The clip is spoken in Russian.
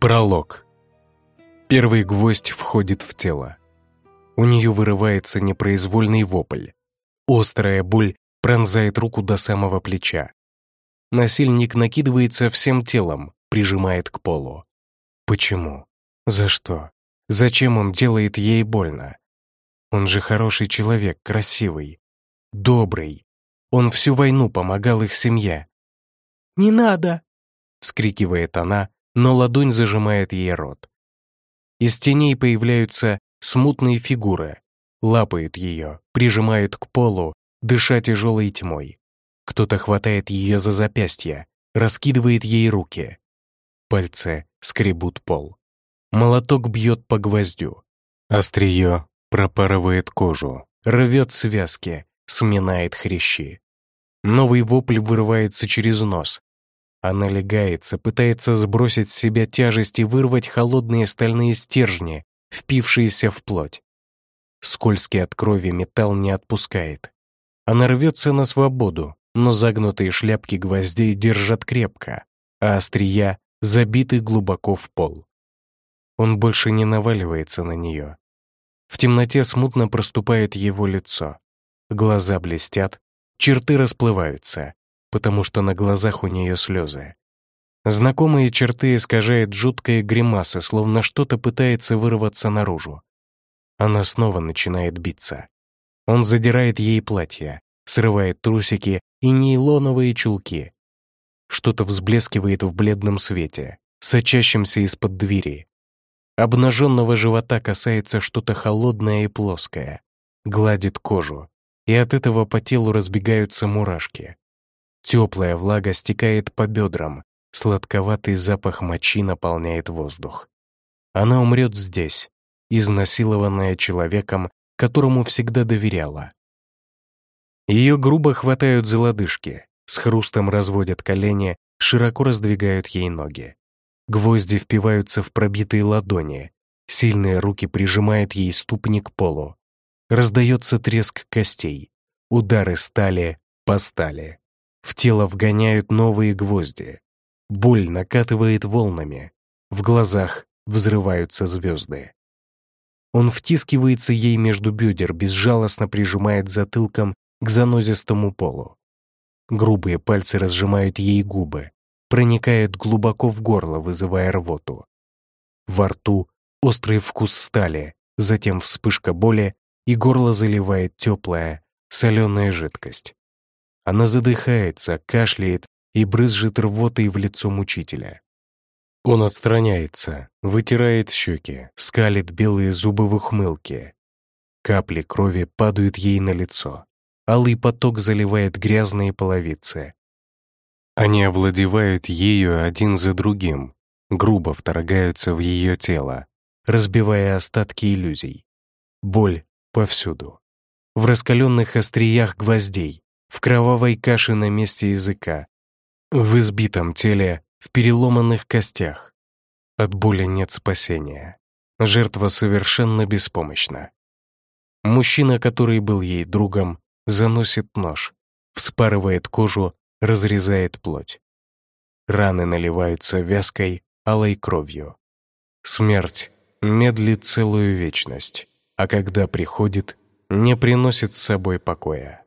Пролог. Первый гвоздь входит в тело. У нее вырывается непроизвольный вопль. Острая боль пронзает руку до самого плеча. Насильник накидывается всем телом, прижимает к полу. Почему? За что? Зачем он делает ей больно? Он же хороший человек, красивый, добрый. Он всю войну помогал их семье. «Не надо!» — вскрикивает она, но ладонь зажимает ей рот. Из теней появляются смутные фигуры, лапают ее, прижимают к полу, дыша тяжелой тьмой. Кто-то хватает ее за запястье, раскидывает ей руки. Пальцы скребут пол. Молоток бьет по гвоздю. Острие пропарывает кожу, рвет связки, сминает хрящи. Новый вопль вырывается через нос, она легается, пытается сбросить с себя тяжесть и вырвать холодные стальные стержни, впившиеся в плоть. Скользкий от крови металл не отпускает. Она рвется на свободу, но загнутые шляпки гвоздей держат крепко, а острия забиты глубоко в пол. Он больше не наваливается на нее. В темноте смутно проступает его лицо. Глаза блестят, черты расплываются, потому что на глазах у нее слезы. Знакомые черты искажает жуткая гримаса, словно что-то пытается вырваться наружу. Она снова начинает биться. Он задирает ей платье, срывает трусики и нейлоновые чулки. Что-то взблескивает в бледном свете, сочащемся из-под двери. Обнаженного живота касается что-то холодное и плоское, гладит кожу, и от этого по телу разбегаются мурашки. Теплая влага стекает по бедрам, сладковатый запах мочи наполняет воздух. Она умрет здесь, изнасилованная человеком, которому всегда доверяла. Ее грубо хватают за лодыжки, с хрустом разводят колени, широко раздвигают ей ноги. Гвозди впиваются в пробитые ладони, сильные руки прижимают ей ступни к полу. Раздается треск костей, удары стали по стали. В тело вгоняют новые гвозди. Боль накатывает волнами. В глазах взрываются звезды. Он втискивается ей между бедер, безжалостно прижимает затылком к занозистому полу. Грубые пальцы разжимают ей губы, проникают глубоко в горло, вызывая рвоту. Во рту острый вкус стали, затем вспышка боли, и горло заливает теплая, соленая жидкость. Она задыхается, кашляет и брызжет рвотой в лицо мучителя. Он отстраняется, вытирает щеки, скалит белые зубы в ухмылке. Капли крови падают ей на лицо. Алый поток заливает грязные половицы. Они овладевают ею один за другим, грубо вторгаются в ее тело, разбивая остатки иллюзий. Боль повсюду. В раскаленных остриях гвоздей, в кровавой каше на месте языка, в избитом теле, в переломанных костях. От боли нет спасения. Жертва совершенно беспомощна. Мужчина, который был ей другом, заносит нож, вспарывает кожу, разрезает плоть. Раны наливаются вязкой, алой кровью. Смерть медлит целую вечность, а когда приходит, не приносит с собой покоя.